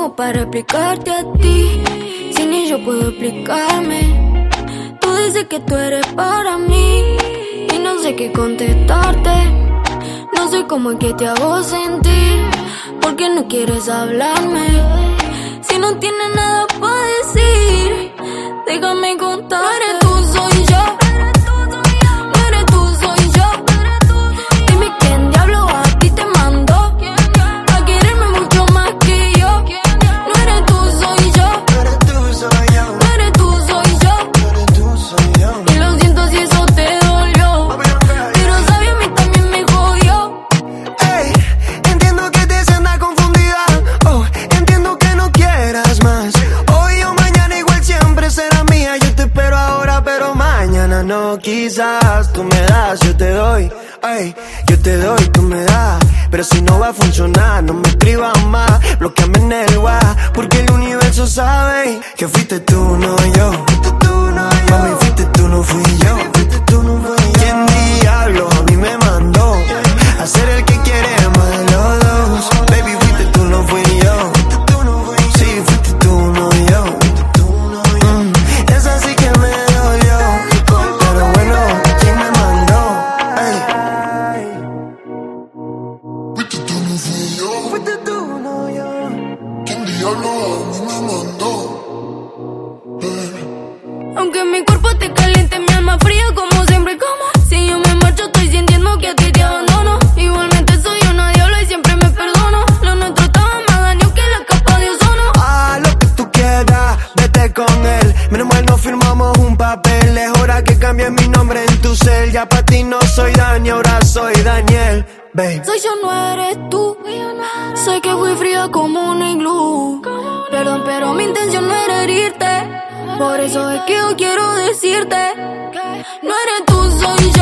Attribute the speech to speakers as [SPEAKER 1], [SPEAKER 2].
[SPEAKER 1] hago para explicarte a ti? Si ni yo puedo explicarme. Tú dices que tú eres para mí y no sé qué contestarte. No sé cómo es que te hago sentir, porque no quieres hablarme. Si no tienes nada para decir, déjame contar. No.
[SPEAKER 2] Quizás tú me das, yo te doy. Ey, yo te doy, tú me das. Pero si no va a funcionar, no me escribas más. Bloqueame en el WhatsApp, porque el universo sabe que fuiste tú, no yo.
[SPEAKER 3] Diablo a mí me mandó? Eh.
[SPEAKER 1] Aunque mi cuerpo te caliente, mi alma fría como siempre. Como si yo me marcho, estoy sintiendo que a ti te abandono. Igualmente soy una diabla y siempre me perdono. Lo nuestro estaba más daño que la capa de ozono.
[SPEAKER 2] Ah, lo que tú quieras, vete con él. Menos mal no firmamos un papel. Es hora que cambie mi nombre en tu cel. Ya para ti no soy Dani, ahora soy Daniel. Babe.
[SPEAKER 1] Soy yo, no eres tú. Sé que fui fría como un iglú. Perdón, pero mi intención no era herirte. Por eso es que yo quiero decirte: No eres tú, soy yo.